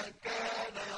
مَكَانَ